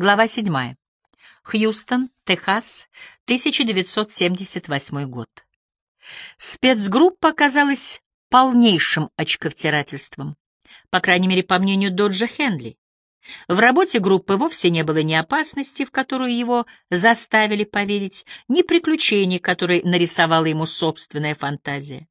Глава 7. Хьюстон, Техас, 1978 год. Спецгруппа оказалась полнейшим очковтирательством, по крайней мере, по мнению Доджа Хенли. В работе группы вовсе не было ни опасности, в которую его заставили поверить, ни приключений, которые нарисовала ему собственная фантазия.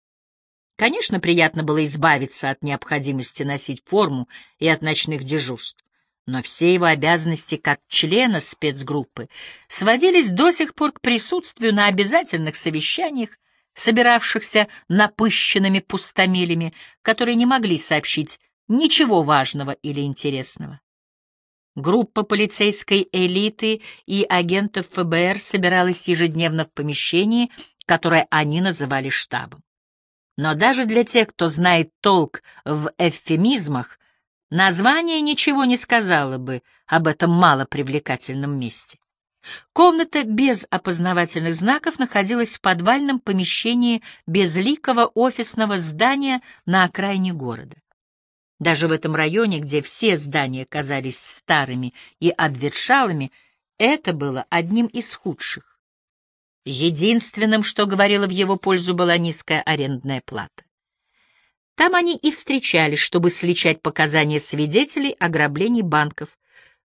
Конечно, приятно было избавиться от необходимости носить форму и от ночных дежурств, но все его обязанности как члена спецгруппы сводились до сих пор к присутствию на обязательных совещаниях, собиравшихся напыщенными пустомелями, которые не могли сообщить ничего важного или интересного. Группа полицейской элиты и агентов ФБР собиралась ежедневно в помещении, которое они называли штабом. Но даже для тех, кто знает толк в эвфемизмах, название ничего не сказало бы об этом малопривлекательном месте. Комната без опознавательных знаков находилась в подвальном помещении безликого офисного здания на окраине города. Даже в этом районе, где все здания казались старыми и обветшалыми, это было одним из худших. Единственным, что говорило в его пользу, была низкая арендная плата. Там они и встречались, чтобы сличать показания свидетелей ограблений банков,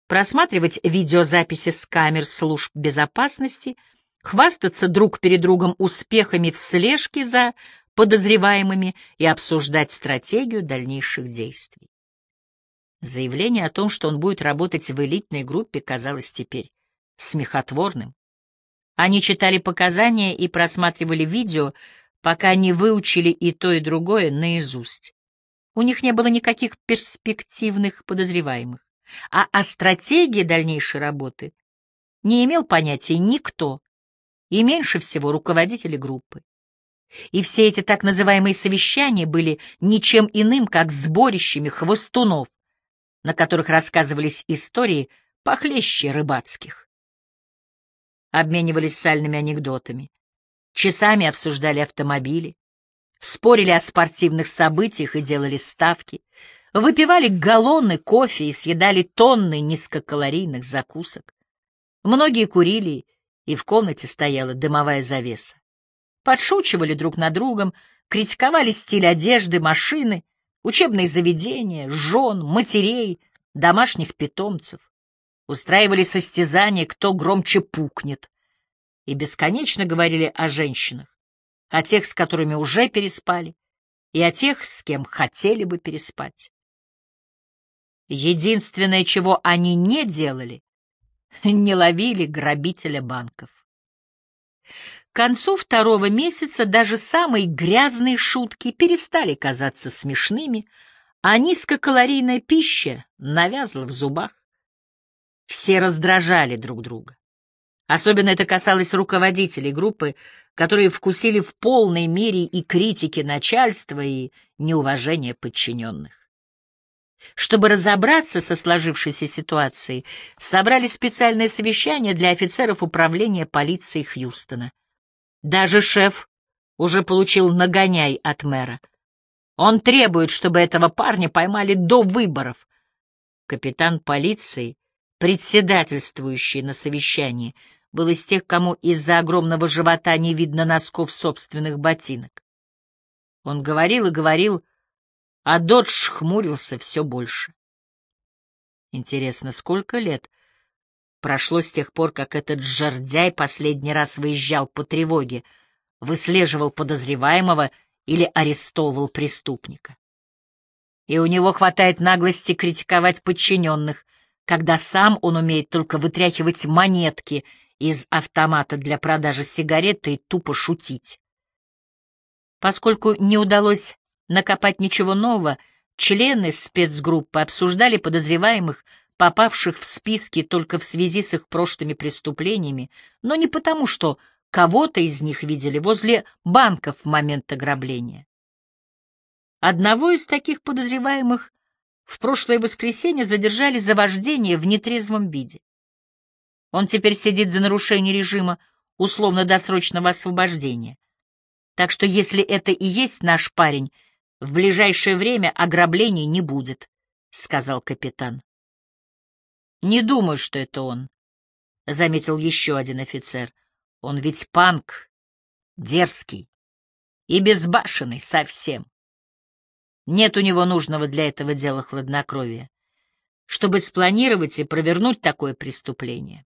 просматривать видеозаписи с камер служб безопасности, хвастаться друг перед другом успехами в слежке за подозреваемыми и обсуждать стратегию дальнейших действий. Заявление о том, что он будет работать в элитной группе, казалось теперь смехотворным. Они читали показания и просматривали видео, пока не выучили и то, и другое наизусть. У них не было никаких перспективных подозреваемых, а о стратегии дальнейшей работы не имел понятия никто, и меньше всего руководители группы. И все эти так называемые совещания были ничем иным, как сборищами хвостунов, на которых рассказывались истории похлеще рыбацких. Обменивались сальными анекдотами, часами обсуждали автомобили, спорили о спортивных событиях и делали ставки, выпивали галлоны кофе и съедали тонны низкокалорийных закусок. Многие курили, и в комнате стояла дымовая завеса подшучивали друг над другом, критиковали стиль одежды, машины, учебные заведения, жен, матерей, домашних питомцев. Устраивали состязания, кто громче пукнет. И бесконечно говорили о женщинах, о тех, с которыми уже переспали, и о тех, с кем хотели бы переспать. Единственное, чего они не делали, не ловили грабителя банков. К концу второго месяца даже самые грязные шутки перестали казаться смешными, а низкокалорийная пища навязла в зубах. Все раздражали друг друга. Особенно это касалось руководителей группы, которые вкусили в полной мере и критики начальства, и неуважение подчиненных. Чтобы разобраться со сложившейся ситуацией, собрали специальное совещание для офицеров управления полиции Хьюстона. Даже шеф уже получил нагоняй от мэра. Он требует, чтобы этого парня поймали до выборов. Капитан полиции, председательствующий на совещании, был из тех, кому из-за огромного живота не видно носков собственных ботинок. Он говорил и говорил, а Додж хмурился все больше. Интересно, сколько лет Прошло с тех пор, как этот жердяй последний раз выезжал по тревоге, выслеживал подозреваемого или арестовывал преступника. И у него хватает наглости критиковать подчиненных, когда сам он умеет только вытряхивать монетки из автомата для продажи сигареты и тупо шутить. Поскольку не удалось накопать ничего нового, члены спецгруппы обсуждали подозреваемых попавших в списки только в связи с их прошлыми преступлениями, но не потому, что кого-то из них видели возле банков в момент ограбления. Одного из таких подозреваемых в прошлое воскресенье задержали за вождение в нетрезвом виде. Он теперь сидит за нарушение режима условно-досрочного освобождения. Так что если это и есть наш парень, в ближайшее время ограблений не будет, — сказал капитан. Не думаю, что это он, — заметил еще один офицер. Он ведь панк, дерзкий и безбашенный совсем. Нет у него нужного для этого дела хладнокровия, чтобы спланировать и провернуть такое преступление.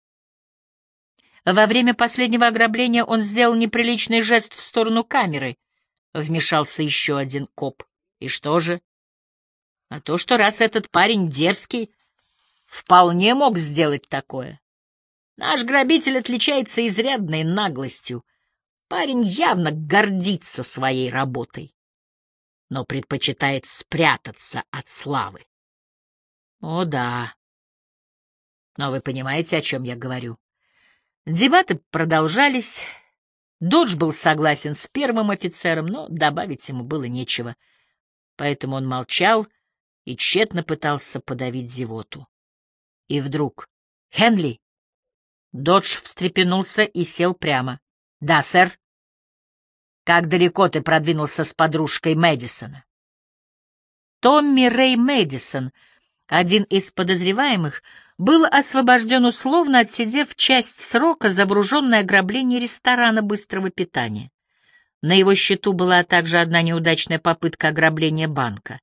Во время последнего ограбления он сделал неприличный жест в сторону камеры. Вмешался еще один коп. И что же? А то, что раз этот парень дерзкий, вполне мог сделать такое. Наш грабитель отличается изрядной наглостью. Парень явно гордится своей работой, но предпочитает спрятаться от славы. О да. Но вы понимаете, о чем я говорю? Дебаты продолжались. Додж был согласен с первым офицером, но добавить ему было нечего. Поэтому он молчал и тщетно пытался подавить зевоту. И вдруг... «Хенли!» Додж встрепенулся и сел прямо. «Да, сэр». «Как далеко ты продвинулся с подружкой Мэдисона?» Томми Рэй Мэдисон, один из подозреваемых, был освобожден условно, отсидев часть срока за вооруженное ограбление ресторана быстрого питания. На его счету была также одна неудачная попытка ограбления банка.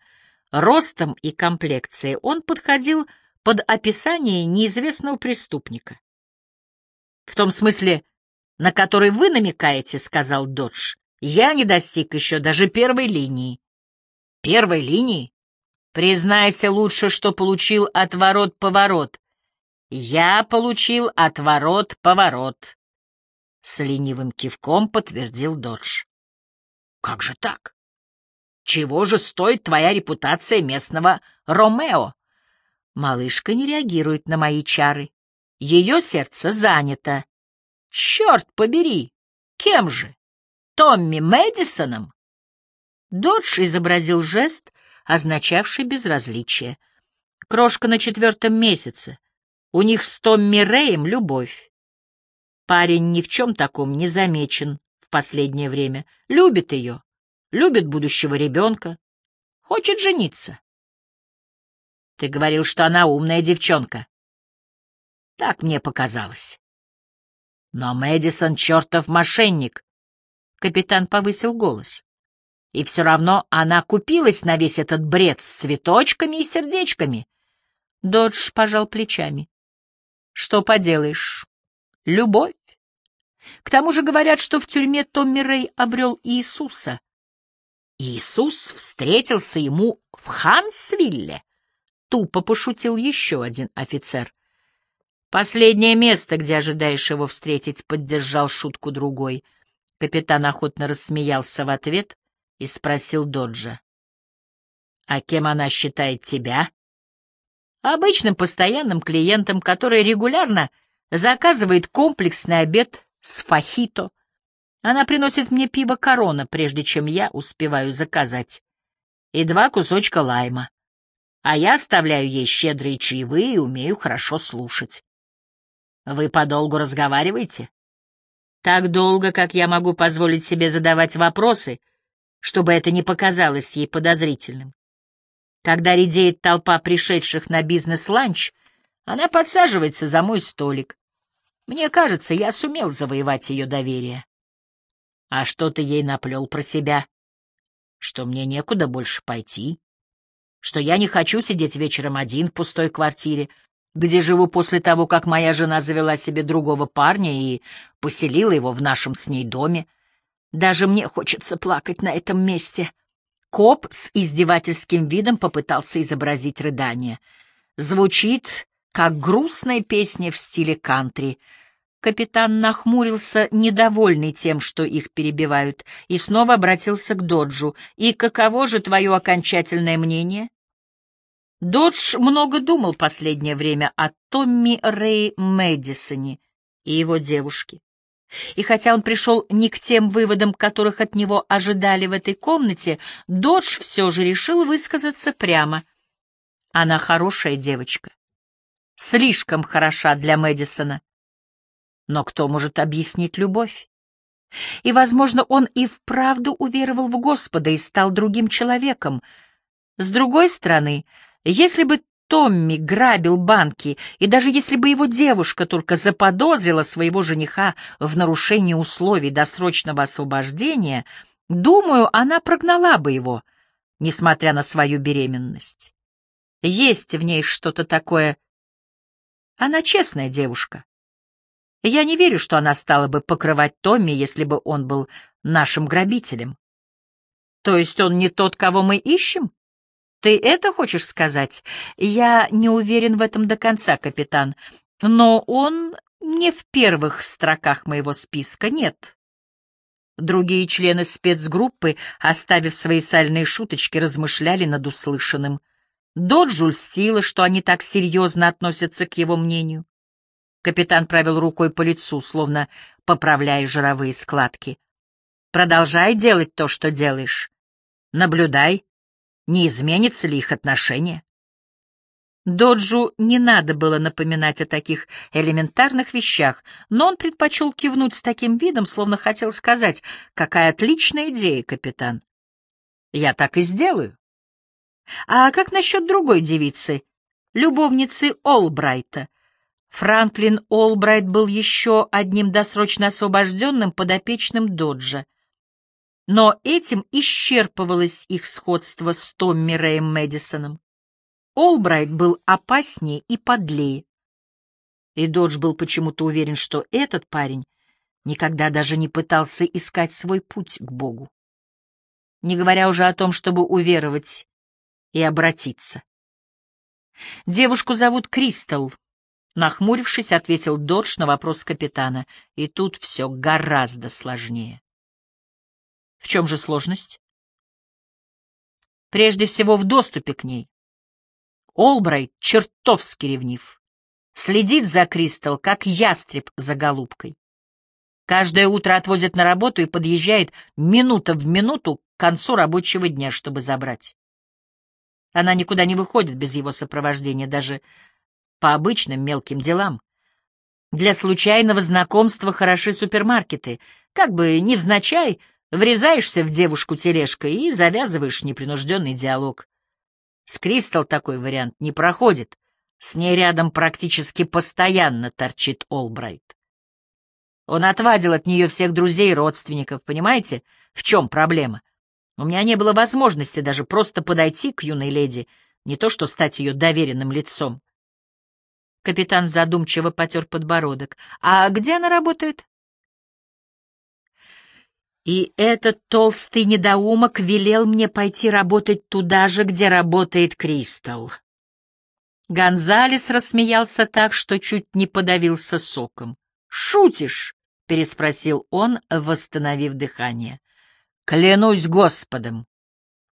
Ростом и комплекцией он подходил под описание неизвестного преступника. «В том смысле, на который вы намекаете, — сказал Додж, — я не достиг еще даже первой линии». «Первой линии? Признайся лучше, что получил отворот-поворот. Я получил отворот-поворот. С ленивым кивком подтвердил Додж. Как же так? Чего же стоит твоя репутация местного Ромео? Малышка не реагирует на мои чары. Ее сердце занято. Черт побери! Кем же? Томми Мэдисоном? Додж изобразил жест, означавший безразличие. Крошка на четвертом месяце. У них с Томми Рэем любовь. Парень ни в чем таком не замечен в последнее время. Любит ее, любит будущего ребенка, хочет жениться. Ты говорил, что она умная девчонка. Так мне показалось. Но Мэдисон чертов мошенник. Капитан повысил голос. И все равно она купилась на весь этот бред с цветочками и сердечками. Додж пожал плечами. Что поделаешь? Любовь. К тому же говорят, что в тюрьме Томми Рэй обрел Иисуса. Иисус встретился ему в Хансвилле. Тупо пошутил еще один офицер. Последнее место, где ожидаешь его встретить, поддержал шутку другой. Капитан охотно рассмеялся в ответ и спросил Доджа. — А кем она считает тебя? Обычным постоянным клиентом, который регулярно заказывает комплексный обед с фахито. Она приносит мне пиво корона, прежде чем я успеваю заказать, и два кусочка лайма. А я оставляю ей щедрые чаевые и умею хорошо слушать. Вы подолгу разговариваете? Так долго, как я могу позволить себе задавать вопросы, чтобы это не показалось ей подозрительным. Когда редеет толпа пришедших на бизнес-ланч, она подсаживается за мой столик. Мне кажется, я сумел завоевать ее доверие. А что ты ей наплел про себя? Что мне некуда больше пойти? Что я не хочу сидеть вечером один в пустой квартире, где живу после того, как моя жена завела себе другого парня и поселила его в нашем с ней доме. Даже мне хочется плакать на этом месте. Коп с издевательским видом попытался изобразить рыдание. Звучит, как грустная песня в стиле кантри. Капитан нахмурился, недовольный тем, что их перебивают, и снова обратился к Доджу. «И каково же твое окончательное мнение?» Додж много думал последнее время о Томми Рэй Мэдисоне и его девушке. И хотя он пришел не к тем выводам, которых от него ожидали в этой комнате, Додж все же решил высказаться прямо. Она хорошая девочка. Слишком хороша для Мэдисона. Но кто может объяснить любовь? И, возможно, он и вправду уверовал в Господа и стал другим человеком. С другой стороны, если бы Томми грабил банки, и даже если бы его девушка только заподозрила своего жениха в нарушении условий досрочного освобождения, думаю, она прогнала бы его, несмотря на свою беременность. Есть в ней что-то такое. Она честная девушка. Я не верю, что она стала бы покрывать Томми, если бы он был нашим грабителем. То есть он не тот, кого мы ищем? Ты это хочешь сказать? Я не уверен в этом до конца, капитан. Но он не в первых строках моего списка, нет. Другие члены спецгруппы, оставив свои сальные шуточки, размышляли над услышанным. Доджу льстило, что они так серьезно относятся к его мнению. Капитан провел рукой по лицу, словно поправляя жировые складки. «Продолжай делать то, что делаешь. Наблюдай, не изменится ли их отношение. Доджу не надо было напоминать о таких элементарных вещах, но он предпочел кивнуть с таким видом, словно хотел сказать, какая отличная идея, капитан. Я так и сделаю. А как насчет другой девицы, любовницы Олбрайта? Франклин Олбрайт был еще одним досрочно освобожденным подопечным Доджа. Но этим исчерпывалось их сходство с Томми Рэем Мэдисоном. Олбрайт был опаснее и подлее. И Додж был почему-то уверен, что этот парень никогда даже не пытался искать свой путь к Богу. Не говоря уже о том, чтобы уверовать и обратиться. «Девушку зовут Кристал», — нахмурившись, ответил Додж на вопрос капитана, и тут все гораздо сложнее. В чем же сложность? Прежде всего в доступе к ней. Олбрайт чертовски ревнив. Следит за Кристал, как ястреб за голубкой. Каждое утро отвозит на работу и подъезжает минута в минуту к концу рабочего дня, чтобы забрать. Она никуда не выходит без его сопровождения, даже по обычным мелким делам. Для случайного знакомства хороши супермаркеты. Как бы невзначай, Врезаешься в девушку тележкой и завязываешь непринужденный диалог. С Кристал такой вариант не проходит. С ней рядом практически постоянно торчит Олбрайт. Он отвадил от нее всех друзей и родственников, понимаете, в чем проблема? У меня не было возможности даже просто подойти к юной леди, не то что стать ее доверенным лицом. Капитан задумчиво потер подбородок. «А где она работает?» И этот толстый недоумок велел мне пойти работать туда же, где работает Кристал. Гонзалес рассмеялся так, что чуть не подавился соком. «Шутишь?» — переспросил он, восстановив дыхание. «Клянусь Господом!»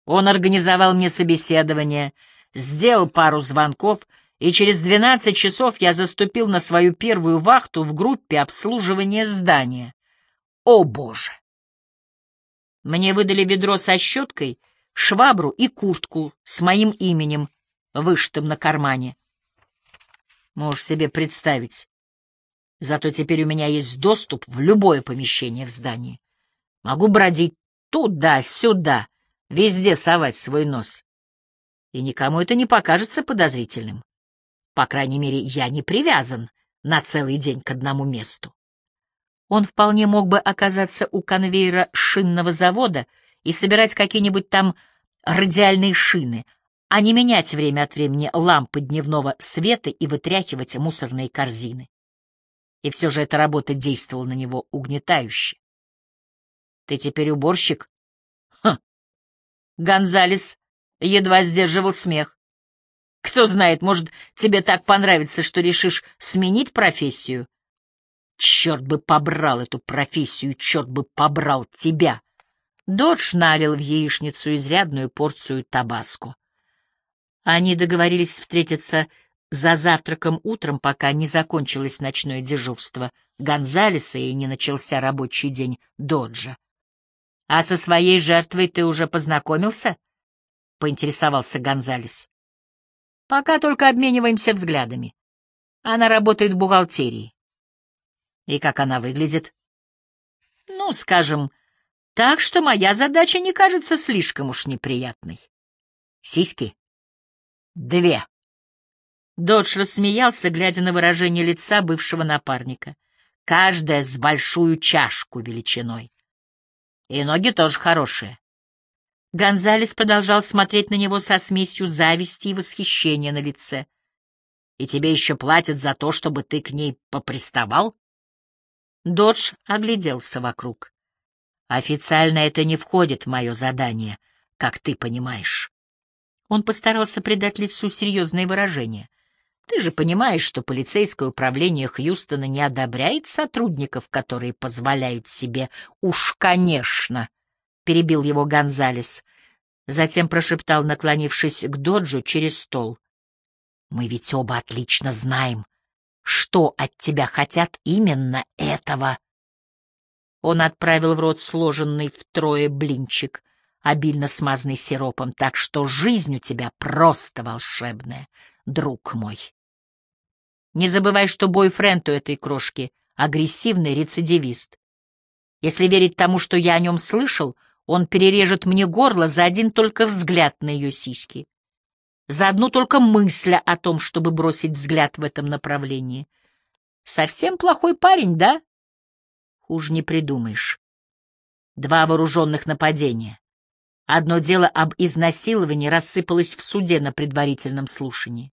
Он организовал мне собеседование, сделал пару звонков, и через двенадцать часов я заступил на свою первую вахту в группе обслуживания здания. О, Боже! Мне выдали ведро со щеткой, швабру и куртку с моим именем, вышитым на кармане. Можешь себе представить. Зато теперь у меня есть доступ в любое помещение в здании. Могу бродить туда-сюда, везде совать свой нос. И никому это не покажется подозрительным. По крайней мере, я не привязан на целый день к одному месту. Он вполне мог бы оказаться у конвейера шинного завода и собирать какие-нибудь там радиальные шины, а не менять время от времени лампы дневного света и вытряхивать мусорные корзины. И все же эта работа действовала на него угнетающе. «Ты теперь уборщик?» «Хм!» Гонзалес едва сдерживал смех. «Кто знает, может, тебе так понравится, что решишь сменить профессию Черт бы побрал эту профессию, черт бы побрал тебя! Додж налил в яичницу изрядную порцию табаско. Они договорились встретиться за завтраком утром, пока не закончилось ночное дежурство Гонзалеса и не начался рабочий день Доджа. — А со своей жертвой ты уже познакомился? — поинтересовался Гонзалес. — Пока только обмениваемся взглядами. Она работает в бухгалтерии. И как она выглядит? Ну, скажем, так что моя задача не кажется слишком уж неприятной. Сиськи? Две. Додж рассмеялся, глядя на выражение лица бывшего напарника. Каждая с большую чашку величиной. И ноги тоже хорошие. Гонзалес продолжал смотреть на него со смесью зависти и восхищения на лице. «И тебе еще платят за то, чтобы ты к ней поприставал?» Додж огляделся вокруг. «Официально это не входит в мое задание, как ты понимаешь». Он постарался придать лицу серьезное выражение. «Ты же понимаешь, что полицейское управление Хьюстона не одобряет сотрудников, которые позволяют себе уж, конечно, — перебил его Гонзалес. Затем прошептал, наклонившись к Доджу через стол. «Мы ведь оба отлично знаем, что от тебя хотят именно этого». Он отправил в рот сложенный втрое блинчик, обильно смазанный сиропом, так что жизнь у тебя просто волшебная, друг мой. Не забывай, что бойфренд у этой крошки — агрессивный рецидивист. Если верить тому, что я о нем слышал — он перережет мне горло за один только взгляд на ее сиськи, за одну только мысль о том, чтобы бросить взгляд в этом направлении. Совсем плохой парень, да? Хуже не придумаешь. Два вооруженных нападения. Одно дело об изнасиловании рассыпалось в суде на предварительном слушании.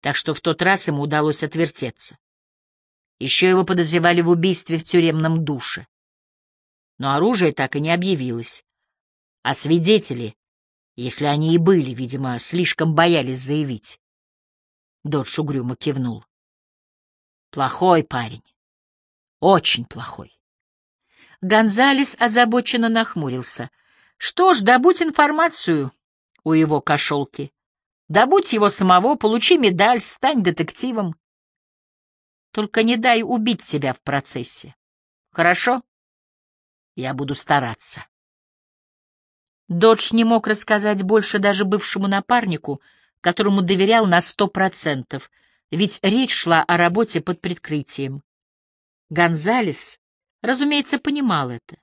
Так что в тот раз ему удалось отвертеться. Еще его подозревали в убийстве в тюремном душе но оружие так и не объявилось. А свидетели, если они и были, видимо, слишком боялись заявить. Додж угрюмо кивнул. Плохой парень. Очень плохой. Гонзалес озабоченно нахмурился. Что ж, добудь информацию у его кошелки. Добудь его самого, получи медаль, стань детективом. Только не дай убить себя в процессе. Хорошо? Я буду стараться. Додж не мог рассказать больше даже бывшему напарнику, которому доверял на сто процентов, ведь речь шла о работе под прикрытием. Гонзалес, разумеется, понимал это.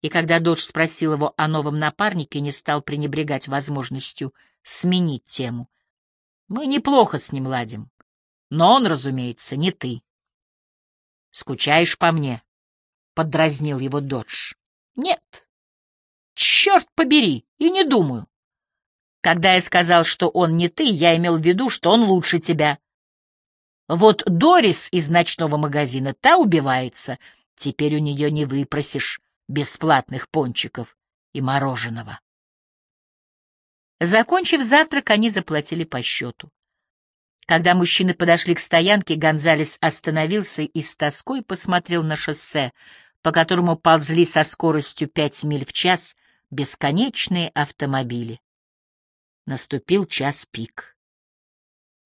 И когда Додж спросил его о новом напарнике, не стал пренебрегать возможностью сменить тему. Мы неплохо с ним ладим, но он, разумеется, не ты. Скучаешь по мне? поддразнил его Додж. Нет. Черт побери, и не думаю. Когда я сказал, что он не ты, я имел в виду, что он лучше тебя. Вот Дорис из ночного магазина, та убивается. Теперь у нее не выпросишь бесплатных пончиков и мороженого. Закончив завтрак, они заплатили по счету. Когда мужчины подошли к стоянке, Гонзалес остановился и с тоской посмотрел на шоссе, по которому ползли со скоростью пять миль в час бесконечные автомобили. Наступил час пик.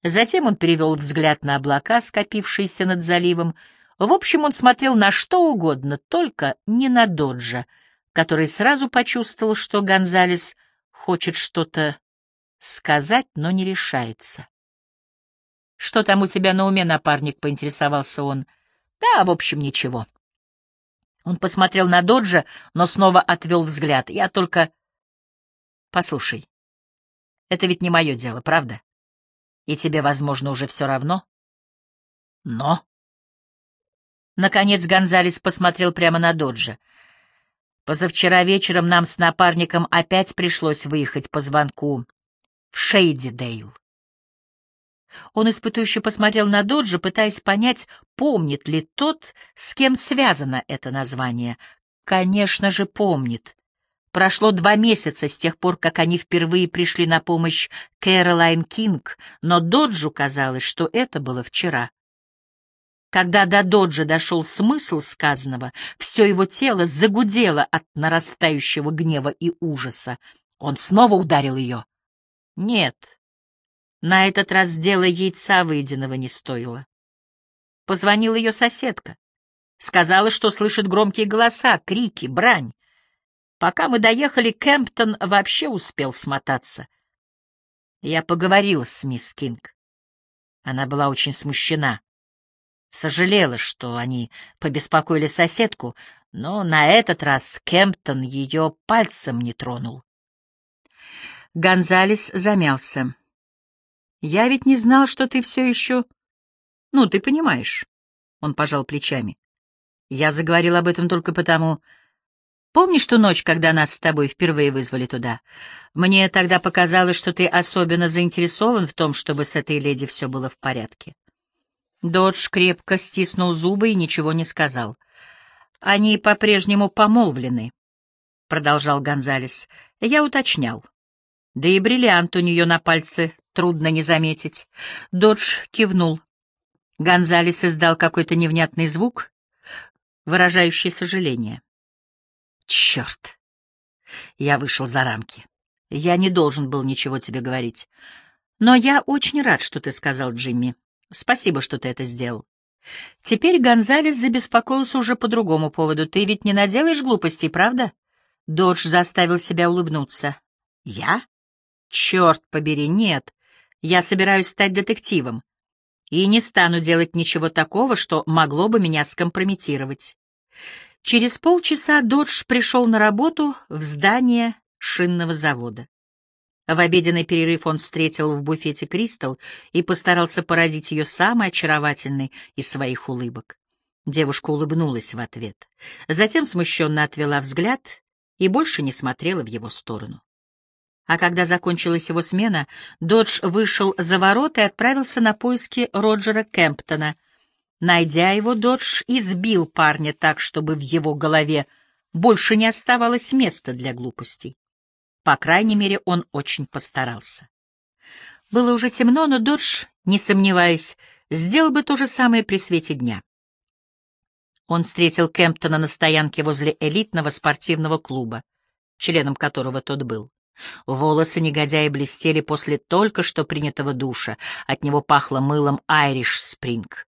Затем он перевел взгляд на облака, скопившиеся над заливом. В общем, он смотрел на что угодно, только не на Доджа, который сразу почувствовал, что Гонзалес хочет что-то сказать, но не решается. «Что там у тебя на уме, напарник?» — поинтересовался он. «Да, в общем, ничего». Он посмотрел на Доджа, но снова отвел взгляд. Я только... Послушай, это ведь не мое дело, правда? И тебе, возможно, уже все равно? Но... Наконец Гонзалес посмотрел прямо на Доджа. Позавчера вечером нам с напарником опять пришлось выехать по звонку в Шейдидейл. Он испытующе посмотрел на Доджа, пытаясь понять, помнит ли тот, с кем связано это название. Конечно же, помнит. Прошло два месяца с тех пор, как они впервые пришли на помощь Кэролайн Кинг, но Доджу казалось, что это было вчера. Когда до Доджа дошел смысл сказанного, все его тело загудело от нарастающего гнева и ужаса. Он снова ударил ее. Нет, на этот раз дело яйца выеденного не стоило. Позвонила ее соседка. Сказала, что слышит громкие голоса, крики, брань. Пока мы доехали, Кемптон вообще успел смотаться. Я поговорила с мисс Кинг. Она была очень смущена. Сожалела, что они побеспокоили соседку, но на этот раз Кемптон ее пальцем не тронул. Гонзалес замялся. Я ведь не знал, что ты все еще... Ну, ты понимаешь. Он пожал плечами. Я заговорил об этом только потому... Помнишь ту ночь, когда нас с тобой впервые вызвали туда? Мне тогда показалось, что ты особенно заинтересован в том, чтобы с этой леди все было в порядке. Додж крепко стиснул зубы и ничего не сказал. Они по-прежнему помолвлены, — продолжал Гонзалес. Я уточнял. Да и бриллиант у нее на пальце трудно не заметить. Додж кивнул. Гонзалес издал какой-то невнятный звук, выражающий сожаление. Черт! Я вышел за рамки. Я не должен был ничего тебе говорить. Но я очень рад, что ты сказал, Джимми. Спасибо, что ты это сделал. Теперь Гонзалес забеспокоился уже по другому поводу. Ты ведь не наделаешь глупостей, правда? Додж заставил себя улыбнуться. Я? Черт побери, нет. Я собираюсь стать детективом. И не стану делать ничего такого, что могло бы меня скомпрометировать. Через полчаса Додж пришел на работу в здание шинного завода. В обеденный перерыв он встретил в буфете Кристал и постарался поразить ее самой очаровательной из своих улыбок. Девушка улыбнулась в ответ, затем смущенно отвела взгляд и больше не смотрела в его сторону. А когда закончилась его смена, Додж вышел за ворота и отправился на поиски Роджера Кемптона. Найдя его, Додж избил парня так, чтобы в его голове больше не оставалось места для глупостей. По крайней мере, он очень постарался. Было уже темно, но Додж, не сомневаясь, сделал бы то же самое при свете дня. Он встретил Кемптона на стоянке возле элитного спортивного клуба, членом которого тот был. Волосы негодяя блестели после только что принятого душа, от него пахло мылом Айриш Спринг.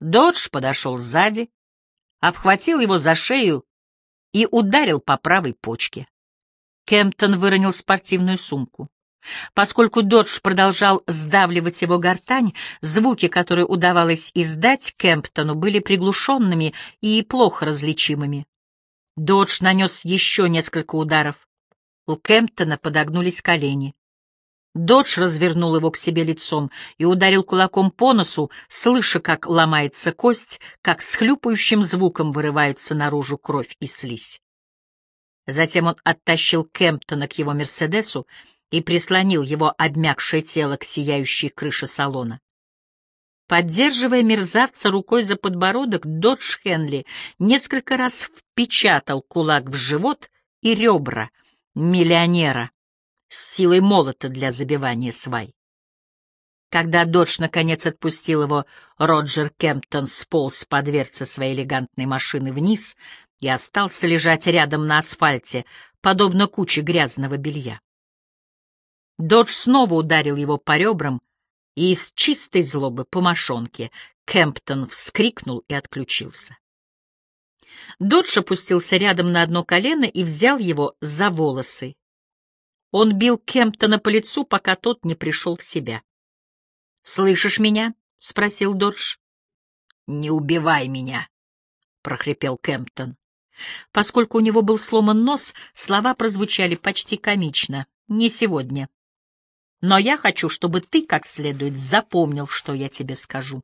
Додж подошел сзади, обхватил его за шею и ударил по правой почке. Кемптон выронил спортивную сумку. Поскольку Додж продолжал сдавливать его гортань, звуки, которые удавалось издать Кемптону, были приглушенными и плохо различимыми. Додж нанес еще несколько ударов. У Кемптона подогнулись колени. Додж развернул его к себе лицом и ударил кулаком по носу, слыша, как ломается кость, как с хлюпающим звуком вырываются наружу кровь и слизь. Затем он оттащил Кемптона к его «Мерседесу» и прислонил его обмякшее тело к сияющей крыше салона. Поддерживая мерзавца рукой за подбородок, Додж Хенли несколько раз впечатал кулак в живот и ребра миллионера с силой молота для забивания свай. Когда Додж наконец отпустил его, Роджер Кемптон сполз по дверце своей элегантной машины вниз и остался лежать рядом на асфальте, подобно куче грязного белья. Додж снова ударил его по ребрам, и из чистой злобы по мошонке Кемптон вскрикнул и отключился. Додж опустился рядом на одно колено и взял его за волосы. Он бил Кемптона по лицу, пока тот не пришел в себя. «Слышишь меня?» — спросил Додж. «Не убивай меня!» — прохрипел Кемптон. Поскольку у него был сломан нос, слова прозвучали почти комично. «Не сегодня. Но я хочу, чтобы ты как следует запомнил, что я тебе скажу.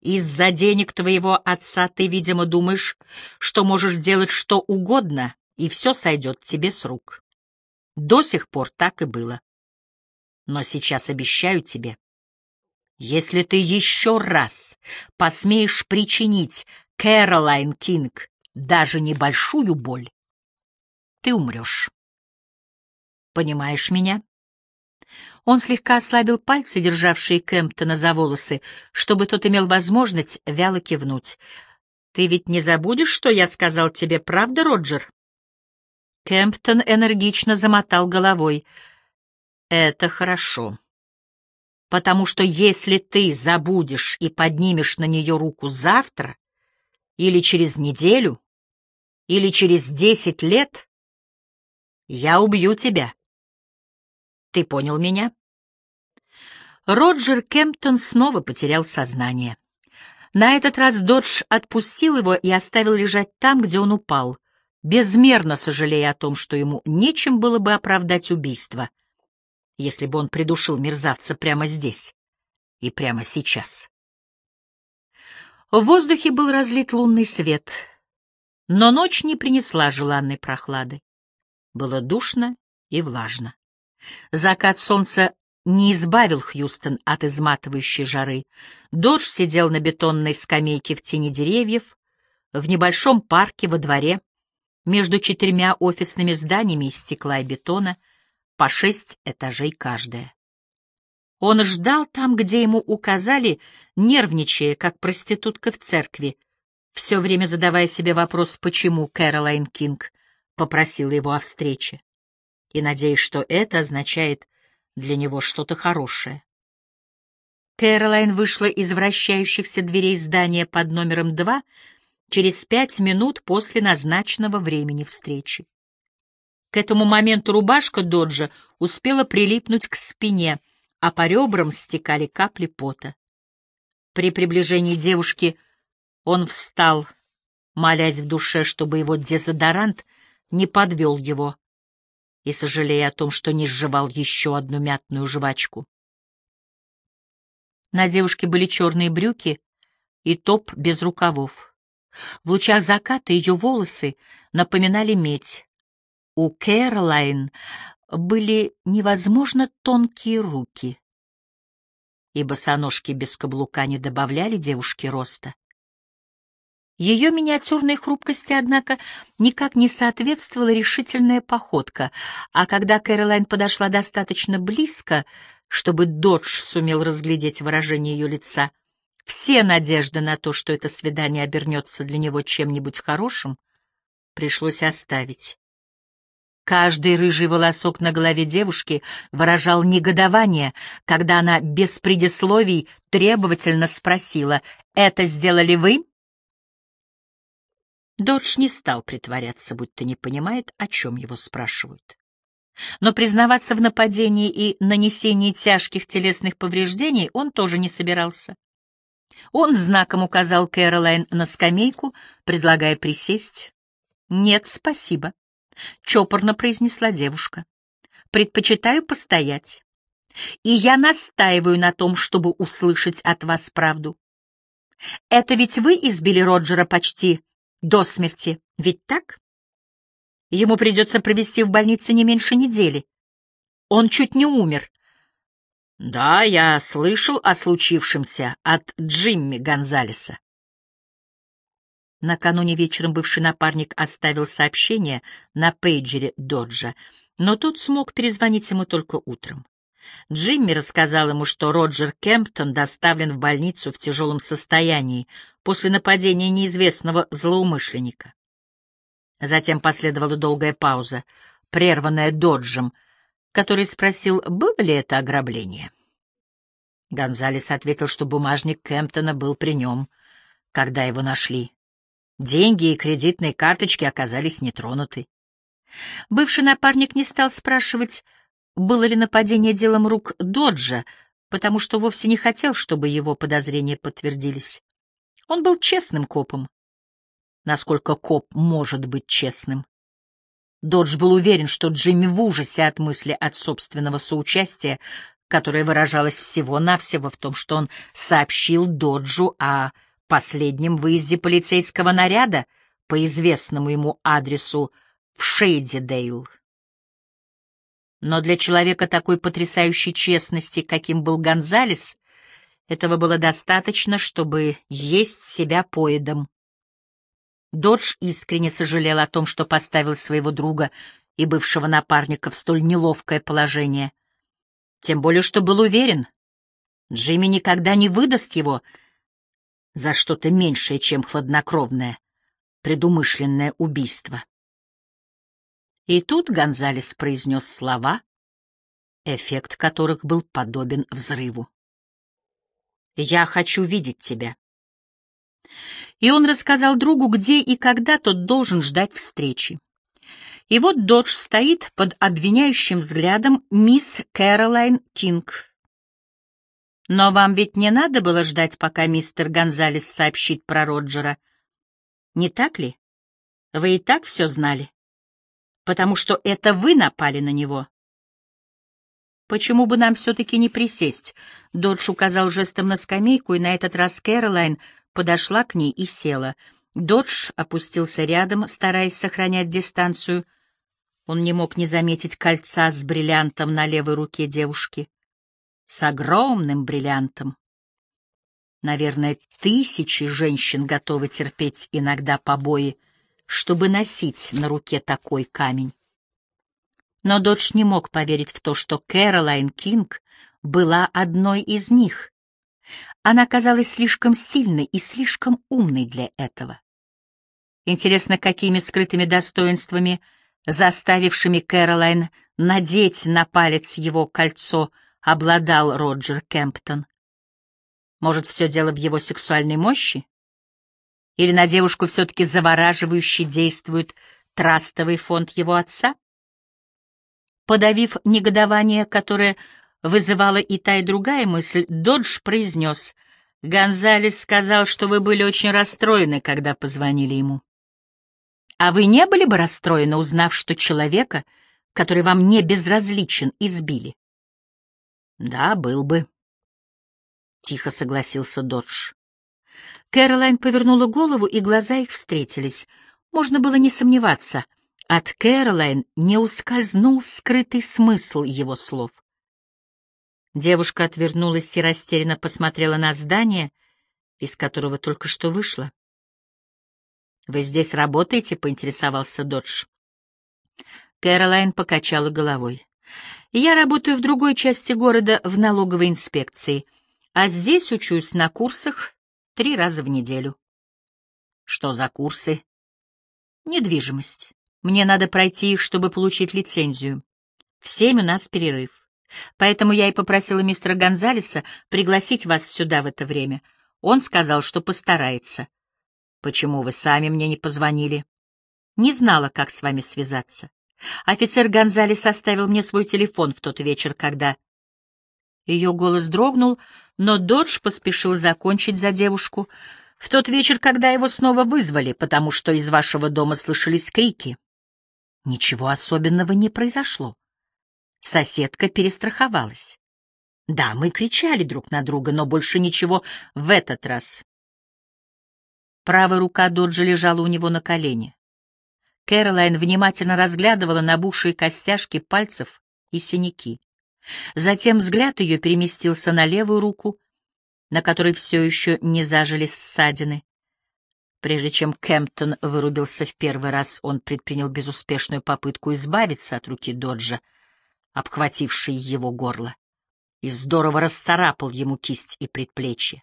Из-за денег твоего отца ты, видимо, думаешь, что можешь делать что угодно, и все сойдет тебе с рук. До сих пор так и было. Но сейчас обещаю тебе, если ты еще раз посмеешь причинить Кэролайн Кинг даже небольшую боль, ты умрешь. Понимаешь меня? Он слегка ослабил пальцы, державшие Кемптона за волосы, чтобы тот имел возможность вяло кивнуть. «Ты ведь не забудешь, что я сказал тебе, правда, Роджер?» Кемптон энергично замотал головой. «Это хорошо. Потому что если ты забудешь и поднимешь на нее руку завтра, или через неделю, или через десять лет, я убью тебя. Ты понял меня? Роджер Кемптон снова потерял сознание. На этот раз Додж отпустил его и оставил лежать там, где он упал, безмерно сожалея о том, что ему нечем было бы оправдать убийство. если бы он придушил мерзавца прямо здесь и прямо сейчас. В воздухе был разлит лунный свет, но ночь не принесла желанной прохлады. Было душно и влажно. Закат солнца не избавил Хьюстон от изматывающей жары. Додж сидел на бетонной скамейке в тени деревьев, в небольшом парке во дворе, между четырьмя офисными зданиями из стекла и бетона, по шесть этажей каждое. Он ждал там, где ему указали, нервничая, как проститутка в церкви, все время задавая себе вопрос, почему Кэролайн Кинг попросила его о встрече, и надеясь, что это означает для него что-то хорошее. Кэролайн вышла из вращающихся дверей здания под номером два через пять минут после назначенного времени встречи. К этому моменту рубашка Доджа успела прилипнуть к спине, а по ребрам стекали капли пота. При приближении девушки он встал, молясь в душе, чтобы его дезодорант не подвел его, и сожалея о том, что не сживал еще одну мятную жвачку. На девушке были черные брюки и топ без рукавов. В лучах заката ее волосы напоминали медь. У Кэролайн были невозможно тонкие руки, и босоножки без каблука не добавляли девушке роста. Ее миниатюрной хрупкости, однако, никак не соответствовала решительная походка, а когда Кэролайн подошла достаточно близко, чтобы Додж сумел разглядеть выражение ее лица, все надежды на то, что это свидание обернется для него чем-нибудь хорошим, пришлось оставить. Каждый рыжий волосок на голове девушки выражал негодование, когда она без предисловий требовательно спросила «Это сделали вы?» Додж не стал притворяться, будто не понимает, о чем его спрашивают. Но признаваться в нападении и нанесении тяжких телесных повреждений он тоже не собирался. Он знаком указал Кэролайн на скамейку, предлагая присесть. «Нет, спасибо», — чопорно произнесла девушка. «Предпочитаю постоять. И я настаиваю на том, чтобы услышать от вас правду. Это ведь вы избили Роджера почти до смерти, ведь так? Ему придется провести в больнице не меньше недели. Он чуть не умер. Да, я слышал о случившемся от Джимми Гонзалеса. Накануне вечером бывший напарник оставил сообщение на пейджере Доджа, но тот смог перезвонить ему только утром. Джимми рассказал ему, что Роджер Кемптон доставлен в больницу в тяжелом состоянии после нападения неизвестного злоумышленника. Затем последовала долгая пауза, прерванная Доджем, который спросил, было ли это ограбление. Гонзалес ответил, что бумажник Кемптона был при нем, когда его нашли. Деньги и кредитные карточки оказались нетронуты. Бывший напарник не стал спрашивать, было ли нападение делом рук Доджа, потому что вовсе не хотел, чтобы его подозрения подтвердились. Он был честным копом. Насколько коп может быть честным? Додж был уверен, что Джимми в ужасе от мысли от собственного соучастия, которое выражалось всего-навсего в том, что он сообщил Доджу о последнем выезде полицейского наряда по известному ему адресу в Шейдидейл. Но для человека такой потрясающей честности, каким был Гонзалес, этого было достаточно, чтобы есть себя поедом. Додж искренне сожалел о том, что поставил своего друга и бывшего напарника в столь неловкое положение. Тем более, что был уверен, Джимми никогда не выдаст его за что-то меньшее, чем хладнокровное, предумышленное убийство. И тут Гонзалес произнес слова, эффект которых был подобен взрыву. «Я хочу видеть тебя». И он рассказал другу, где и когда тот должен ждать встречи. И вот Додж стоит под обвиняющим взглядом мисс Кэролайн Кинг. Но вам ведь не надо было ждать, пока мистер Гонзалес сообщит про Роджера. Не так ли? Вы и так все знали потому что это вы напали на него. Почему бы нам все-таки не присесть? Додж указал жестом на скамейку, и на этот раз Кэролайн подошла к ней и села. Додж опустился рядом, стараясь сохранять дистанцию. Он не мог не заметить кольца с бриллиантом на левой руке девушки. С огромным бриллиантом. Наверное, тысячи женщин готовы терпеть иногда побои, чтобы носить на руке такой камень. Но Додж не мог поверить в то, что Кэролайн Кинг была одной из них. Она казалась слишком сильной и слишком умной для этого. Интересно, какими скрытыми достоинствами, заставившими Кэролайн надеть на палец его кольцо, обладал Роджер Кемптон. Может, все дело в его сексуальной мощи? Или на девушку все-таки завораживающе действует трастовый фонд его отца? Подавив негодование, которое вызывала и та, и другая мысль, Додж произнес, «Гонзалес сказал, что вы были очень расстроены, когда позвонили ему. А вы не были бы расстроены, узнав, что человека, который вам не безразличен, избили?» «Да, был бы», — тихо согласился Додж. Кэролайн повернула голову, и глаза их встретились. Можно было не сомневаться — от Кэролайн не ускользнул скрытый смысл его слов. Девушка отвернулась и растерянно посмотрела на здание, из которого только что вышла. «Вы здесь работаете?» — поинтересовался Додж. Кэролайн покачала головой. «Я работаю в другой части города в налоговой инспекции, а здесь учусь на курсах три раза в неделю». «Что за курсы?» «Недвижимость». Мне надо пройти их, чтобы получить лицензию. В семь у нас перерыв. Поэтому я и попросила мистера Гонзалеса пригласить вас сюда в это время. Он сказал, что постарается. Почему вы сами мне не позвонили? Не знала, как с вами связаться. Офицер Гонзалес оставил мне свой телефон в тот вечер, когда... Ее голос дрогнул, но Додж поспешил закончить за девушку в тот вечер, когда его снова вызвали, потому что из вашего дома слышались крики. Ничего особенного не произошло. Соседка перестраховалась. Да, мы кричали друг на друга, но больше ничего в этот раз. Правая рука Доджа лежала у него на колене. Кэролайн внимательно разглядывала набухшие костяшки пальцев и синяки. Затем взгляд ее переместился на левую руку, на которой все еще не зажили ссадины. Прежде чем Кемптон вырубился в первый раз, он предпринял безуспешную попытку избавиться от руки Доджа, обхватившей его горло, и здорово расцарапал ему кисть и предплечье.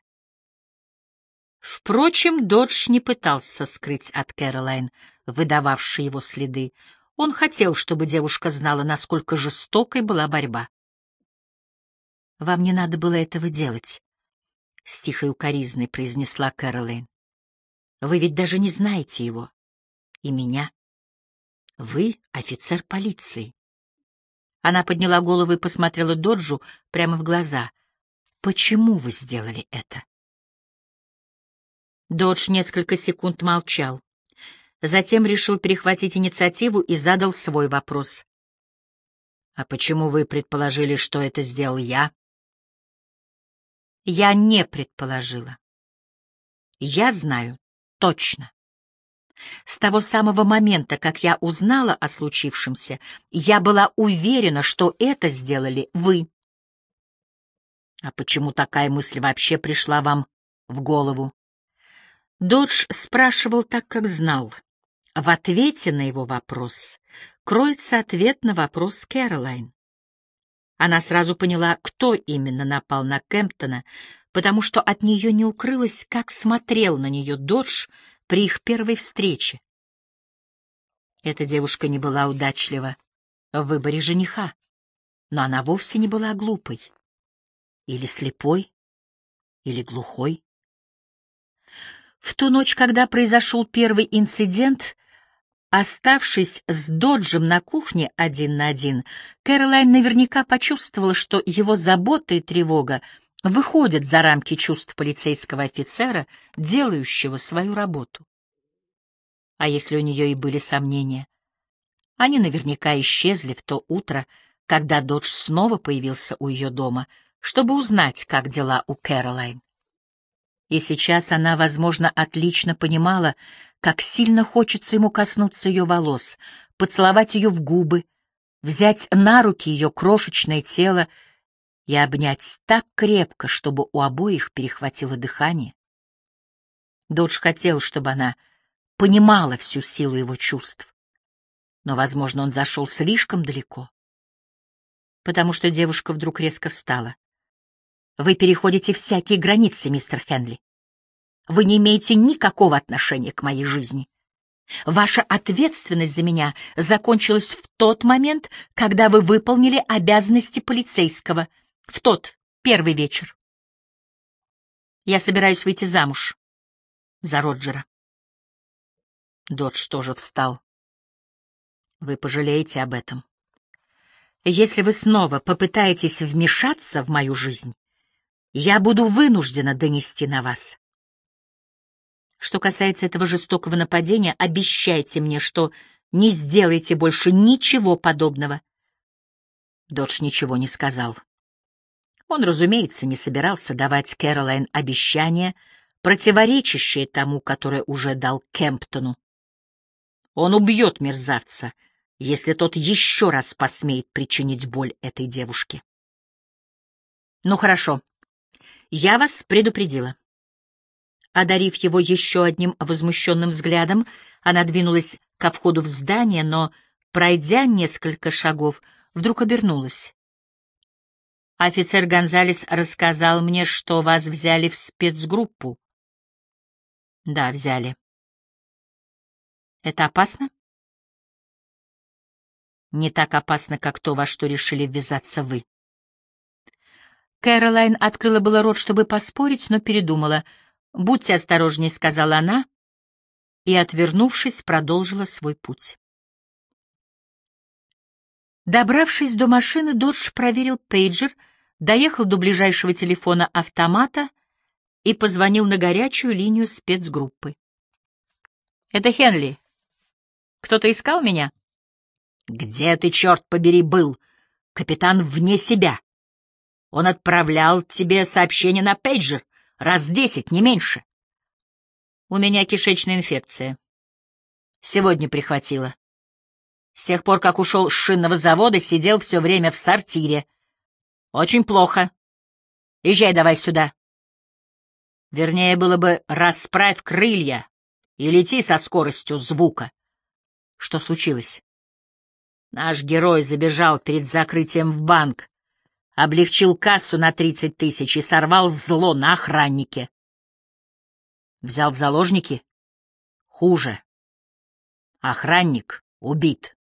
Впрочем, Додж не пытался скрыть от Кэролайн, выдававшей его следы. Он хотел, чтобы девушка знала, насколько жестокой была борьба. «Вам не надо было этого делать», — с тихой укоризной произнесла Кэролайн. Вы ведь даже не знаете его. И меня. Вы офицер полиции. Она подняла голову и посмотрела Доджу прямо в глаза. Почему вы сделали это? Додж несколько секунд молчал. Затем решил перехватить инициативу и задал свой вопрос. «А почему вы предположили, что это сделал я?» «Я не предположила. Я знаю точно. С того самого момента, как я узнала о случившемся, я была уверена, что это сделали вы. А почему такая мысль вообще пришла вам в голову? Додж спрашивал так, как знал. В ответе на его вопрос кроется ответ на вопрос Кэролайн. Она сразу поняла, кто именно напал на Кемптона, потому что от нее не укрылось, как смотрел на нее Додж при их первой встрече. Эта девушка не была удачлива в выборе жениха, но она вовсе не была глупой. Или слепой, или глухой. В ту ночь, когда произошел первый инцидент, оставшись с Доджем на кухне один на один, Кэролайн наверняка почувствовала, что его забота и тревога — выходят за рамки чувств полицейского офицера, делающего свою работу. А если у нее и были сомнения, они наверняка исчезли в то утро, когда Додж снова появился у ее дома, чтобы узнать, как дела у Кэролайн. И сейчас она, возможно, отлично понимала, как сильно хочется ему коснуться ее волос, поцеловать ее в губы, взять на руки ее крошечное тело и обнять так крепко, чтобы у обоих перехватило дыхание. Додж хотел, чтобы она понимала всю силу его чувств. Но, возможно, он зашел слишком далеко. Потому что девушка вдруг резко встала. «Вы переходите всякие границы, мистер Хенли. Вы не имеете никакого отношения к моей жизни. Ваша ответственность за меня закончилась в тот момент, когда вы выполнили обязанности полицейского, в тот первый вечер. Я собираюсь выйти замуж за Роджера. Додж тоже встал. Вы пожалеете об этом. Если вы снова попытаетесь вмешаться в мою жизнь, я буду вынуждена донести на вас. Что касается этого жестокого нападения, обещайте мне, что не сделаете больше ничего подобного. Додж ничего не сказал. Он, разумеется, не собирался давать Кэролайн обещания, противоречащие тому, которое уже дал Кемптону. Он убьет мерзавца, если тот еще раз посмеет причинить боль этой девушке. Ну хорошо, я вас предупредила. Одарив его еще одним возмущенным взглядом, она двинулась ко входу в здание, но, пройдя несколько шагов, вдруг обернулась. Офицер Гонзалес рассказал мне, что вас взяли в спецгруппу. Да, взяли. Это опасно? Не так опасно, как то, во что решили ввязаться вы. Кэролайн открыла было рот, чтобы поспорить, но передумала. «Будьте осторожнее», — сказала она, и, отвернувшись, продолжила свой путь. Добравшись до машины, Додж проверил пейджер, доехал до ближайшего телефона автомата и позвонил на горячую линию спецгруппы. «Это Хенли. Кто-то искал меня? Где ты, черт побери, был? Капитан вне себя. Он отправлял тебе сообщение на пейджер раз десять, не меньше. У меня кишечная инфекция. Сегодня прихватила. С тех пор, как ушел с шинного завода, сидел все время в сортире. Очень плохо. Езжай давай сюда. Вернее, было бы расправь крылья и лети со скоростью звука. Что случилось? Наш герой забежал перед закрытием в банк, облегчил кассу на тридцать тысяч и сорвал зло на охраннике. Взял в заложники? Хуже. Охранник убит.